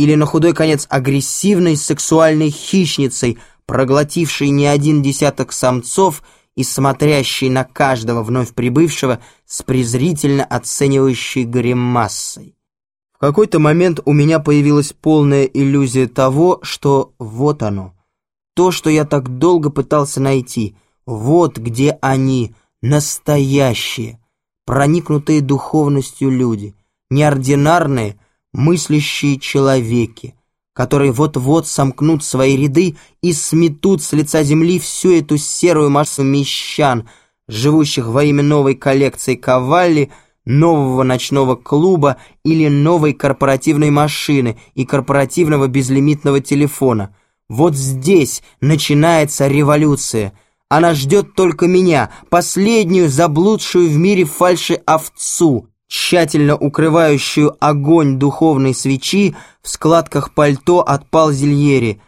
или на худой конец агрессивной сексуальной хищницей, проглотившей не один десяток самцов и смотрящей на каждого вновь прибывшего с презрительно оценивающей гримассой. В какой-то момент у меня появилась полная иллюзия того, что вот оно, то, что я так долго пытался найти, вот где они, настоящие, проникнутые духовностью люди, неординарные, мыслящие человеки, которые вот-вот сомкнут свои ряды и сметут с лица земли всю эту серую массу мещан, живущих во имя новой коллекции кавалли, нового ночного клуба или новой корпоративной машины и корпоративного безлимитного телефона. Вот здесь начинается революция. Она ждет только меня, последнюю заблудшую в мире фальши-овцу, тщательно укрывающую огонь духовной свечи в складках пальто от Палзельери.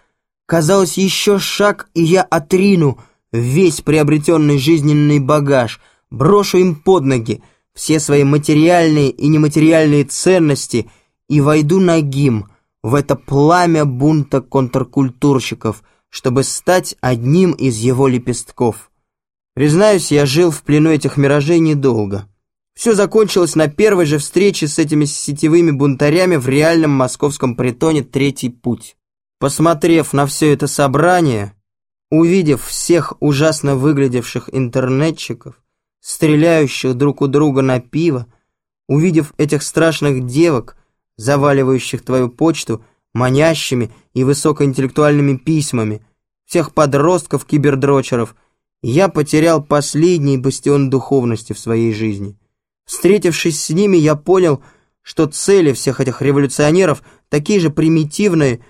Казалось, еще шаг, и я отрину весь приобретенный жизненный багаж, брошу им под ноги все свои материальные и нематериальные ценности и войду нагим в это пламя бунта контркультурщиков, чтобы стать одним из его лепестков. Признаюсь, я жил в плену этих миражей недолго. Все закончилось на первой же встрече с этими сетевыми бунтарями в реальном московском притоне «Третий путь». Посмотрев на все это собрание, увидев всех ужасно выглядевших интернетчиков, стреляющих друг у друга на пиво, увидев этих страшных девок, заваливающих твою почту манящими и высокоинтеллектуальными письмами, всех подростков-кибердрочеров, я потерял последний бастион духовности в своей жизни. Встретившись с ними, я понял, что цели всех этих революционеров такие же примитивные,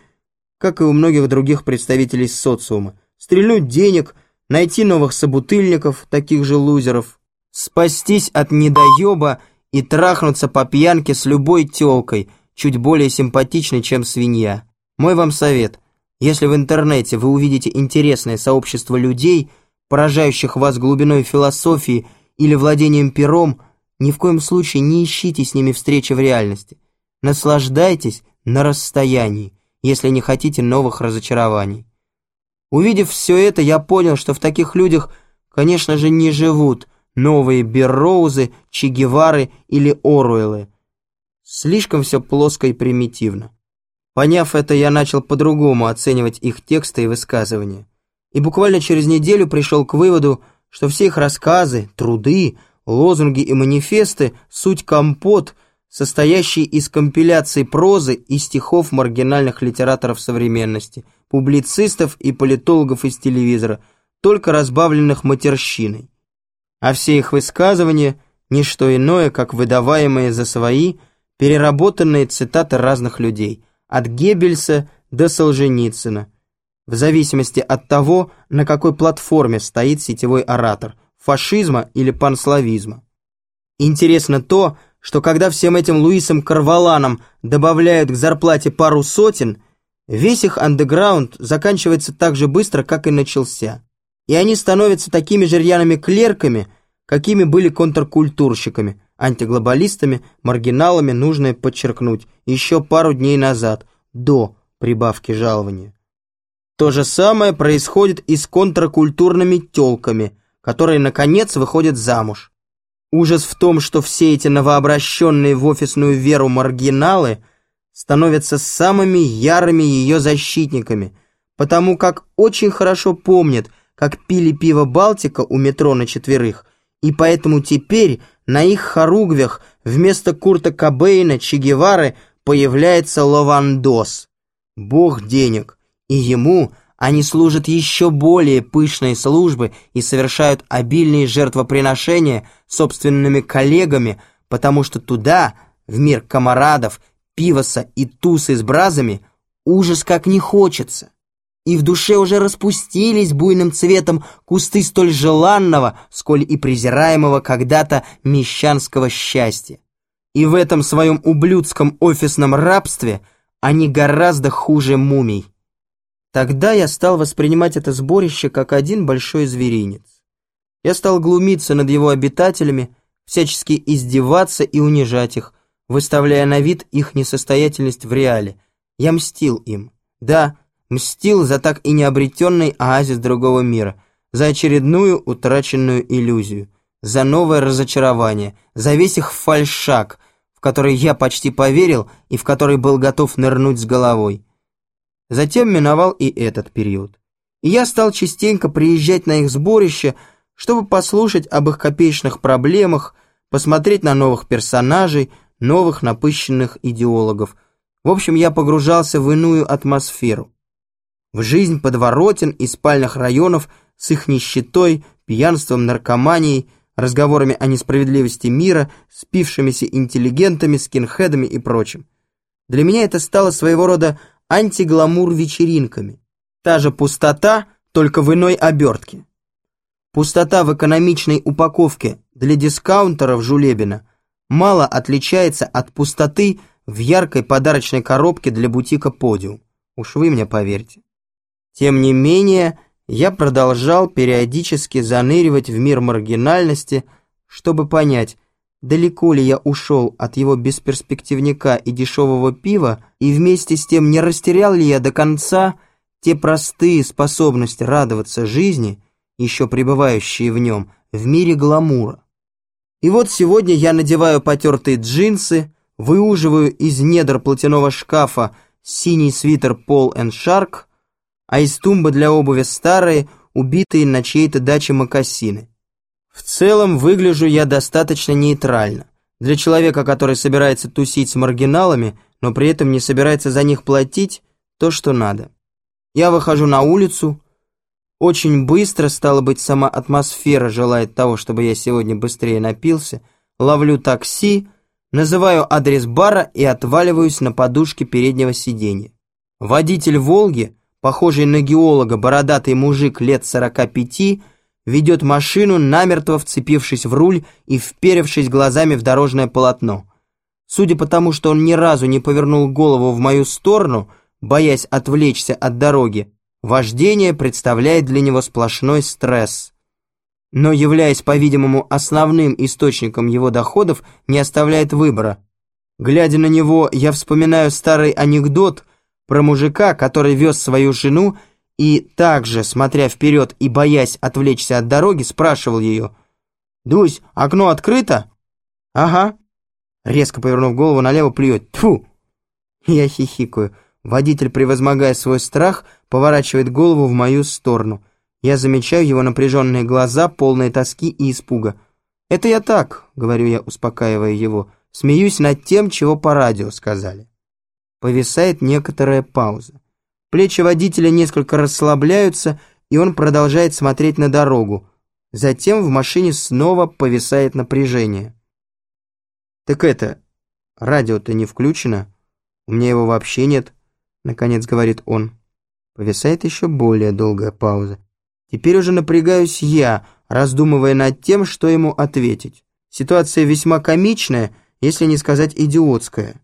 как и у многих других представителей социума. Стрельнуть денег, найти новых собутыльников, таких же лузеров, спастись от недоеба и трахнуться по пьянке с любой тёлкой, чуть более симпатичной, чем свинья. Мой вам совет. Если в интернете вы увидите интересное сообщество людей, поражающих вас глубиной философии или владением пером, ни в коем случае не ищите с ними встречи в реальности. Наслаждайтесь на расстоянии, если не хотите новых разочарований. Увидев все это, я понял, что в таких людях, конечно же, не живут новые Берроузы, Че Гевары или Оруэллы. Слишком все плоско и примитивно. Поняв это, я начал по-другому оценивать их тексты и высказывания. И буквально через неделю пришел к выводу, что все их рассказы, труды – Лозунги и манифесты – суть компот, состоящий из компиляций прозы и стихов маргинальных литераторов современности, публицистов и политологов из телевизора, только разбавленных матерщиной. А все их высказывания – не что иное, как выдаваемые за свои, переработанные цитаты разных людей, от Геббельса до Солженицына, в зависимости от того, на какой платформе стоит сетевой оратор – фашизма или панславизма. Интересно то, что когда всем этим Луисом Карваланам добавляют к зарплате пару сотен, весь их андеграунд заканчивается так же быстро, как и начался. И они становятся такими же рьяными клерками, какими были контркультурщиками, антиглобалистами, маргиналами, нужно подчеркнуть, еще пару дней назад, до прибавки жалования. То же самое происходит и с контркультурными тёлками – которые, наконец, выходят замуж. Ужас в том, что все эти новообращенные в офисную веру маргиналы становятся самыми ярыми ее защитниками, потому как очень хорошо помнят, как пили пиво «Балтика» у метро на четверых, и поэтому теперь на их хоругвях вместо Курта Кобейна, Че Гевары появляется Лавандос, бог денег, и ему – они служат еще более пышной службы и совершают обильные жертвоприношения собственными коллегами, потому что туда, в мир комарадов, пивоса и тусы с бразами, ужас как не хочется. И в душе уже распустились буйным цветом кусты столь желанного, сколь и презираемого когда-то мещанского счастья. И в этом своем ублюдском офисном рабстве они гораздо хуже мумий. Тогда я стал воспринимать это сборище как один большой зверинец. Я стал глумиться над его обитателями, всячески издеваться и унижать их, выставляя на вид их несостоятельность в реале, Я мстил им. Да, мстил за так и необретенный оазис другого мира, за очередную утраченную иллюзию, за новое разочарование, за весь их фальшак, в который я почти поверил и в который был готов нырнуть с головой. Затем миновал и этот период. И я стал частенько приезжать на их сборище, чтобы послушать об их копеечных проблемах, посмотреть на новых персонажей, новых напыщенных идеологов. В общем, я погружался в иную атмосферу. В жизнь подворотен и спальных районов с их нищетой, пьянством, наркоманией, разговорами о несправедливости мира, спившимися интеллигентами, скинхедами и прочим. Для меня это стало своего рода антигламур вечеринками. Та же пустота, только в иной обертке. Пустота в экономичной упаковке для дискаунтеров Жулебина мало отличается от пустоты в яркой подарочной коробке для бутика «Подиум». Уж вы мне поверьте. Тем не менее, я продолжал периодически заныривать в мир маргинальности, чтобы понять, далеко ли я ушел от его бесперспективника и дешевого пива, и вместе с тем не растерял ли я до конца те простые способности радоваться жизни – еще пребывающие в нем, в мире гламура. И вот сегодня я надеваю потертые джинсы, выуживаю из недр платяного шкафа синий свитер Paul Shark, а из тумбы для обуви старые, убитые на чьей-то даче мокасины. В целом выгляжу я достаточно нейтрально. Для человека, который собирается тусить с маргиналами, но при этом не собирается за них платить, то, что надо. Я выхожу на улицу, очень быстро, стало быть, сама атмосфера желает того, чтобы я сегодня быстрее напился. Ловлю такси, называю адрес бара и отваливаюсь на подушке переднего сиденья. Водитель «Волги», похожий на геолога, бородатый мужик лет 45, ведет машину, намертво вцепившись в руль и вперевшись глазами в дорожное полотно. Судя по тому, что он ни разу не повернул голову в мою сторону, боясь отвлечься от дороги, Вождение представляет для него сплошной стресс. Но, являясь, по-видимому, основным источником его доходов, не оставляет выбора. Глядя на него, я вспоминаю старый анекдот про мужика, который вез свою жену и также, смотря вперед и боясь отвлечься от дороги, спрашивал ее «Дусь, окно открыто?» «Ага». Резко повернув голову налево, плюет «Тьфу!» Я хихикаю. Водитель, превозмогая свой страх, поворачивает голову в мою сторону. Я замечаю его напряженные глаза, полные тоски и испуга. «Это я так», — говорю я, успокаивая его, — «смеюсь над тем, чего по радио сказали». Повисает некоторая пауза. Плечи водителя несколько расслабляются, и он продолжает смотреть на дорогу. Затем в машине снова повисает напряжение. «Так это, радио-то не включено? У меня его вообще нет». Наконец говорит он. Повисает еще более долгая пауза. Теперь уже напрягаюсь я, раздумывая над тем, что ему ответить. Ситуация весьма комичная, если не сказать идиотская.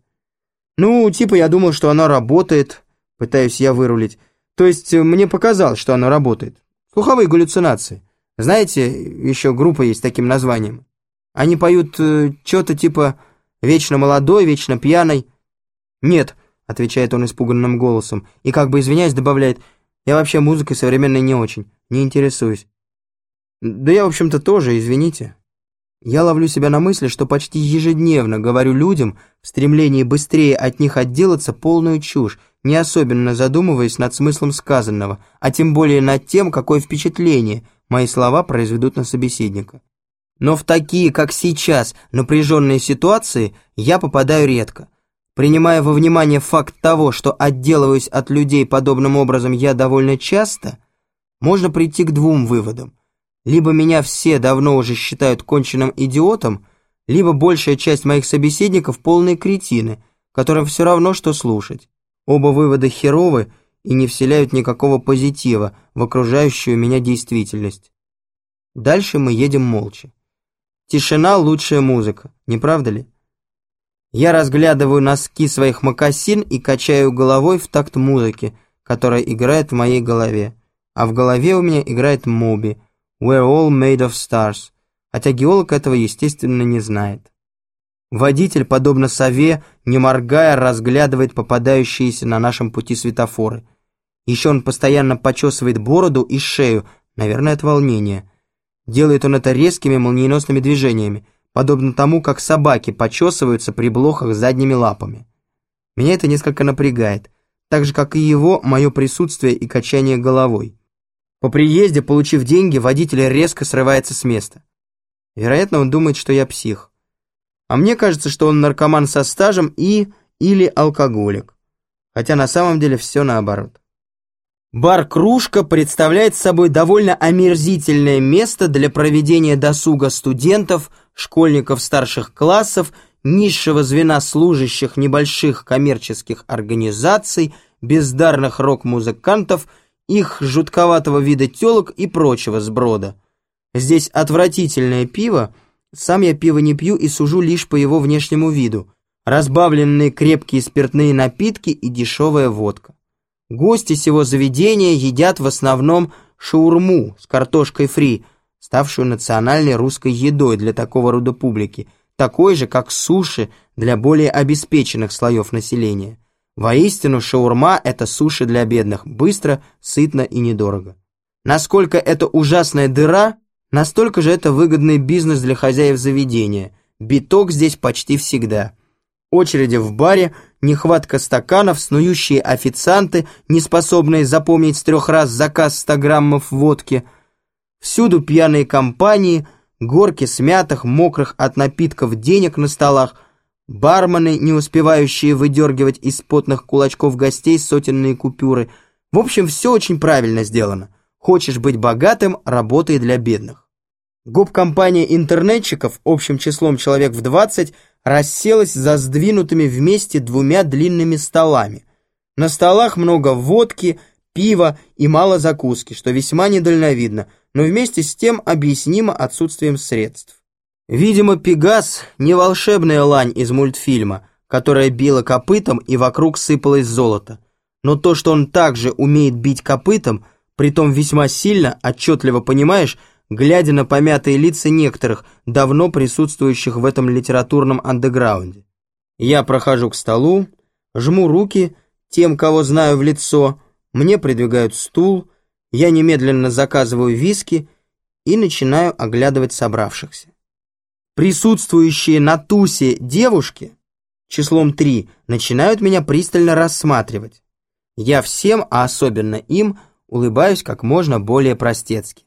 Ну, типа я думал, что оно работает, пытаюсь я вырулить. То есть э, мне показалось, что оно работает. Слуховые галлюцинации. Знаете, еще группа есть с таким названием. Они поют э, что-то типа «Вечно молодой, вечно пьяный». Нет, отвечает он испуганным голосом, и как бы извиняясь добавляет, «Я вообще музыкой современной не очень, не интересуюсь». «Да я, в общем-то, тоже, извините». Я ловлю себя на мысли, что почти ежедневно говорю людям в стремлении быстрее от них отделаться полную чушь, не особенно задумываясь над смыслом сказанного, а тем более над тем, какое впечатление мои слова произведут на собеседника. Но в такие, как сейчас, напряженные ситуации я попадаю редко – Принимая во внимание факт того, что отделываюсь от людей подобным образом я довольно часто, можно прийти к двум выводам. Либо меня все давно уже считают конченным идиотом, либо большая часть моих собеседников полные кретины, которым все равно, что слушать. Оба вывода херовы и не вселяют никакого позитива в окружающую меня действительность. Дальше мы едем молча. Тишина – лучшая музыка, не правда ли? Я разглядываю носки своих мокасин и качаю головой в такт музыки, которая играет в моей голове. А в голове у меня играет Моби «We're all made of stars», хотя геолог этого, естественно, не знает. Водитель, подобно сове, не моргая, разглядывает попадающиеся на нашем пути светофоры. Еще он постоянно почесывает бороду и шею, наверное, от волнения. Делает он это резкими молниеносными движениями, подобно тому, как собаки почесываются при блохах задними лапами. Меня это несколько напрягает, так же, как и его, мое присутствие и качание головой. По приезде, получив деньги, водитель резко срывается с места. Вероятно, он думает, что я псих. А мне кажется, что он наркоман со стажем и или алкоголик. Хотя на самом деле все наоборот. Бар «Кружка» представляет собой довольно омерзительное место для проведения досуга студентов, школьников старших классов, низшего звена служащих небольших коммерческих организаций, бездарных рок-музыкантов – их жутковатого вида телок и прочего сброда. Здесь отвратительное пиво, сам я пиво не пью и сужу лишь по его внешнему виду, разбавленные крепкие спиртные напитки и дешевая водка. Гости сего заведения едят в основном шаурму с картошкой фри, ставшую национальной русской едой для такого рода публики, такой же, как суши для более обеспеченных слоев населения. Воистину, шаурма – это суши для бедных, быстро, сытно и недорого. Насколько это ужасная дыра, настолько же это выгодный бизнес для хозяев заведения. Биток здесь почти всегда. Очереди в баре, нехватка стаканов, снующие официанты, не способные запомнить с трех раз заказ 100 граммов водки. Всюду пьяные компании, горки смятых, мокрых от напитков денег на столах – бармены, не успевающие выдергивать из потных кулачков гостей сотенные купюры. В общем, все очень правильно сделано. Хочешь быть богатым, работай для бедных. Гоп-компания интернетчиков общим числом человек в 20 расселась за сдвинутыми вместе двумя длинными столами. На столах много водки, пива и мало закуски, что весьма недальновидно, но вместе с тем объяснимо отсутствием средств. Видимо, Пегас — не волшебная лань из мультфильма, которая била копытом и вокруг сыпалось золото. Но то, что он также умеет бить копытом, притом весьма сильно, отчетливо понимаешь, глядя на помятые лица некоторых, давно присутствующих в этом литературном андеграунде. Я прохожу к столу, жму руки тем, кого знаю в лицо, мне придвигают стул, я немедленно заказываю виски и начинаю оглядывать собравшихся. Присутствующие на тусе девушки, числом три, начинают меня пристально рассматривать. Я всем, а особенно им, улыбаюсь как можно более простецки.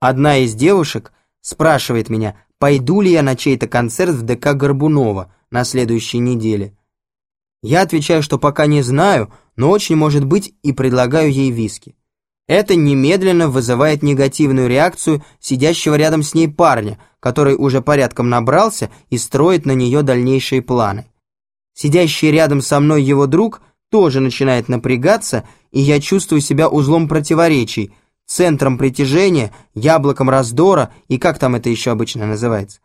Одна из девушек спрашивает меня, пойду ли я на чей-то концерт в ДК Горбунова на следующей неделе. Я отвечаю, что пока не знаю, но очень может быть и предлагаю ей виски. Это немедленно вызывает негативную реакцию сидящего рядом с ней парня, который уже порядком набрался и строит на нее дальнейшие планы. Сидящий рядом со мной его друг тоже начинает напрягаться, и я чувствую себя узлом противоречий, центром притяжения, яблоком раздора и как там это еще обычно называется.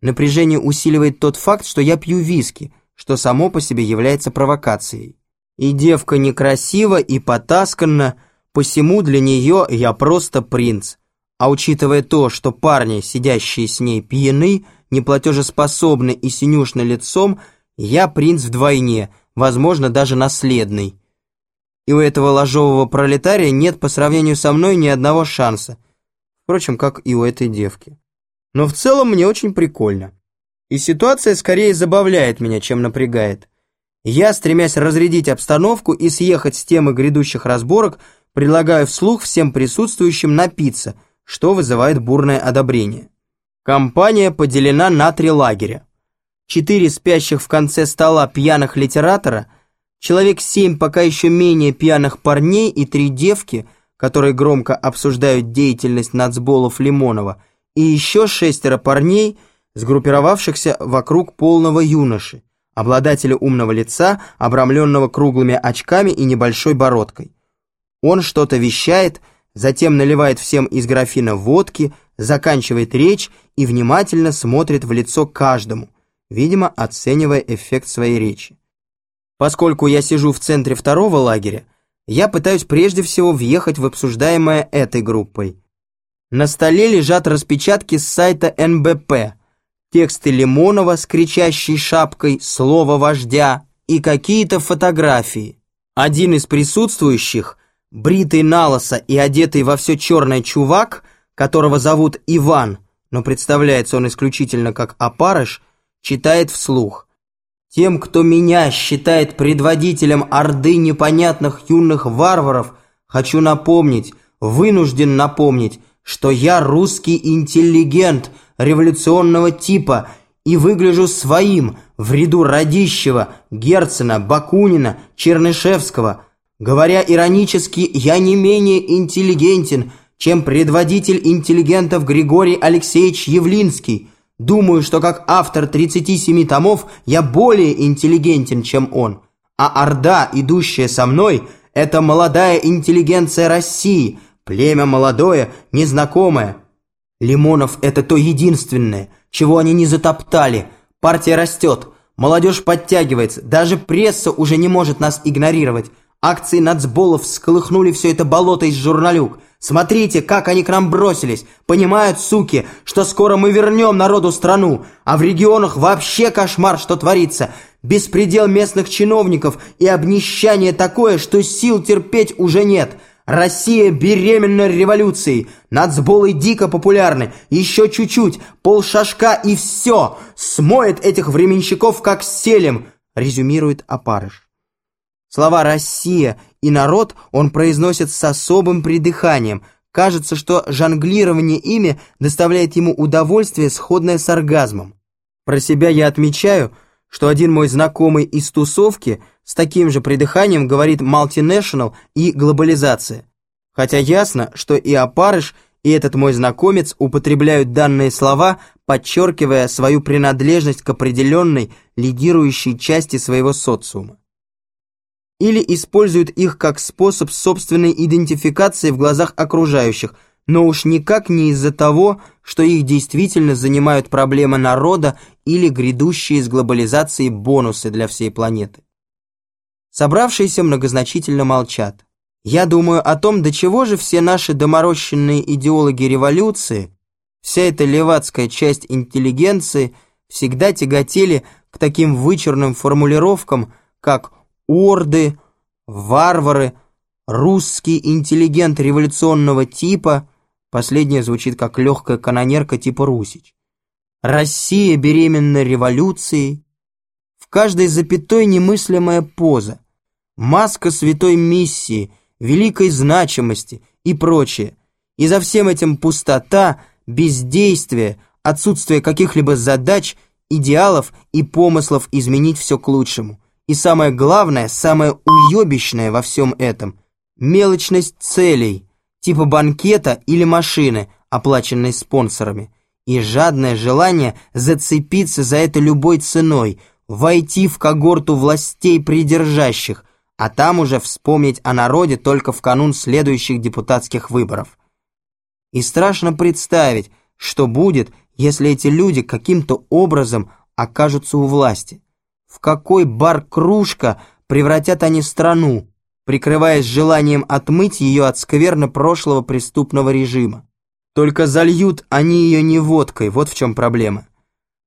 Напряжение усиливает тот факт, что я пью виски, что само по себе является провокацией. И девка некрасива и потасканна, Посему для нее я просто принц. А учитывая то, что парни, сидящие с ней, пьяны, неплатежеспособны и синюшны лицом, я принц вдвойне, возможно, даже наследный. И у этого ложового пролетария нет по сравнению со мной ни одного шанса. Впрочем, как и у этой девки. Но в целом мне очень прикольно. И ситуация скорее забавляет меня, чем напрягает. Я, стремясь разрядить обстановку и съехать с темы грядущих разборок, предлагаю вслух всем присутствующим напиться, что вызывает бурное одобрение. Компания поделена на три лагеря. Четыре спящих в конце стола пьяных литератора, человек семь пока еще менее пьяных парней и три девки, которые громко обсуждают деятельность нацболов Лимонова, и еще шестеро парней, сгруппировавшихся вокруг полного юноши, обладателя умного лица, обрамленного круглыми очками и небольшой бородкой. Он что-то вещает, затем наливает всем из графина водки, заканчивает речь и внимательно смотрит в лицо каждому, видимо, оценивая эффект своей речи. Поскольку я сижу в центре второго лагеря, я пытаюсь прежде всего въехать в обсуждаемое этой группой. На столе лежат распечатки с сайта НБП, тексты Лимонова с кричащей шапкой «Слово вождя» и какие-то фотографии. Один из присутствующих, бритый налоса и одетый во все черное чувак, которого зовут Иван, но представляется он исключительно как опарыш, читает вслух. Тем, кто меня считает предводителем орды непонятных юных варваров, хочу напомнить, вынужден напомнить, что я русский интеллигент революционного типа и выгляжу своим в ряду Радищева, Герцена, Бакунина, Чернышевского. Говоря иронически, я не менее интеллигентен, чем предводитель интеллигентов Григорий Алексеевич Явлинский – Думаю, что как автор 37 томов я более интеллигентен, чем он. А Орда, идущая со мной, это молодая интеллигенция России, племя молодое, незнакомое. Лимонов – это то единственное, чего они не затоптали. Партия растет, молодежь подтягивается, даже пресса уже не может нас игнорировать. Акции нацболов всколыхнули все это болото из журналюк. Смотрите, как они к нам бросились. Понимают, суки, что скоро мы вернем народу страну. А в регионах вообще кошмар, что творится. Беспредел местных чиновников и обнищание такое, что сил терпеть уже нет. Россия беременна революцией. Нацболы дико популярны. Еще чуть-чуть, полшашка и все. Смоет этих временщиков как селем, резюмирует опарыш. Слова «Россия» и «народ» он произносит с особым придыханием. Кажется, что жонглирование ими доставляет ему удовольствие, сходное с оргазмом. Про себя я отмечаю, что один мой знакомый из тусовки с таким же придыханием говорит «multinational» и «глобализация». Хотя ясно, что и опарыш, и этот мой знакомец употребляют данные слова, подчеркивая свою принадлежность к определенной лидирующей части своего социума или используют их как способ собственной идентификации в глазах окружающих, но уж никак не из-за того, что их действительно занимают проблемы народа или грядущие с глобализацией бонусы для всей планеты. Собравшиеся многозначительно молчат. Я думаю о том, до чего же все наши доморощенные идеологи революции, вся эта левацкая часть интеллигенции всегда тяготели к таким вычурным формулировкам, как орды, варвары, русский интеллигент революционного типа, последнее звучит как легкая канонерка типа Русич, Россия беременна революцией, в каждой запятой немыслимая поза, маска святой миссии, великой значимости и прочее. И за всем этим пустота, бездействие, отсутствие каких-либо задач, идеалов и помыслов изменить все к лучшему – и самое главное, самое уебищное во всем этом – мелочность целей, типа банкета или машины, оплаченной спонсорами, и жадное желание зацепиться за это любой ценой, войти в когорту властей придержащих, а там уже вспомнить о народе только в канун следующих депутатских выборов. И страшно представить, что будет, если эти люди каким-то образом окажутся у власти. В какой бар-кружка превратят они страну, прикрываясь желанием отмыть ее от скверно прошлого преступного режима? Только зальют они ее не водкой, вот в чем проблема.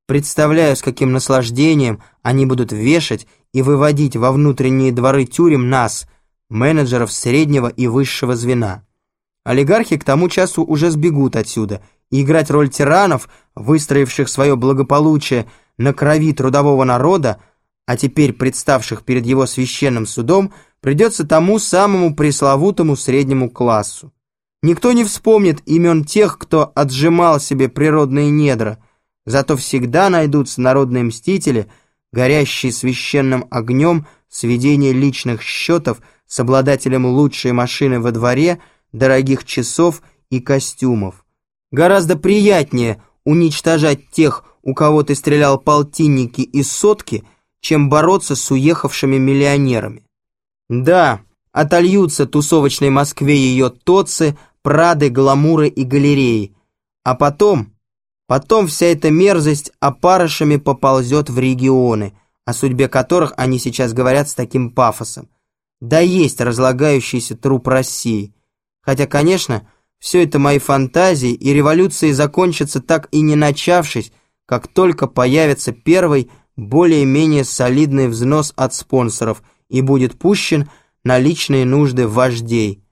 Представляю, с каким наслаждением они будут вешать и выводить во внутренние дворы тюрем нас, менеджеров среднего и высшего звена. Олигархи к тому часу уже сбегут отсюда, и играть роль тиранов, выстроивших свое благополучие на крови трудового народа, а теперь представших перед его священным судом, придется тому самому пресловутому среднему классу. Никто не вспомнит имен тех, кто отжимал себе природные недра, зато всегда найдутся народные мстители, горящие священным огнем сведения личных счетов с обладателем лучшей машины во дворе, дорогих часов и костюмов. Гораздо приятнее уничтожать тех, у кого ты стрелял полтинники и сотки, чем бороться с уехавшими миллионерами. Да, отольются тусовочной Москве ее тоцы, прады, гламуры и галереи. А потом, потом вся эта мерзость опарышами поползет в регионы, о судьбе которых они сейчас говорят с таким пафосом. Да есть разлагающийся труп России. Хотя, конечно, все это мои фантазии, и революции закончатся так и не начавшись, как только появится первый более-менее солидный взнос от спонсоров и будет пущен на личные нужды вождей.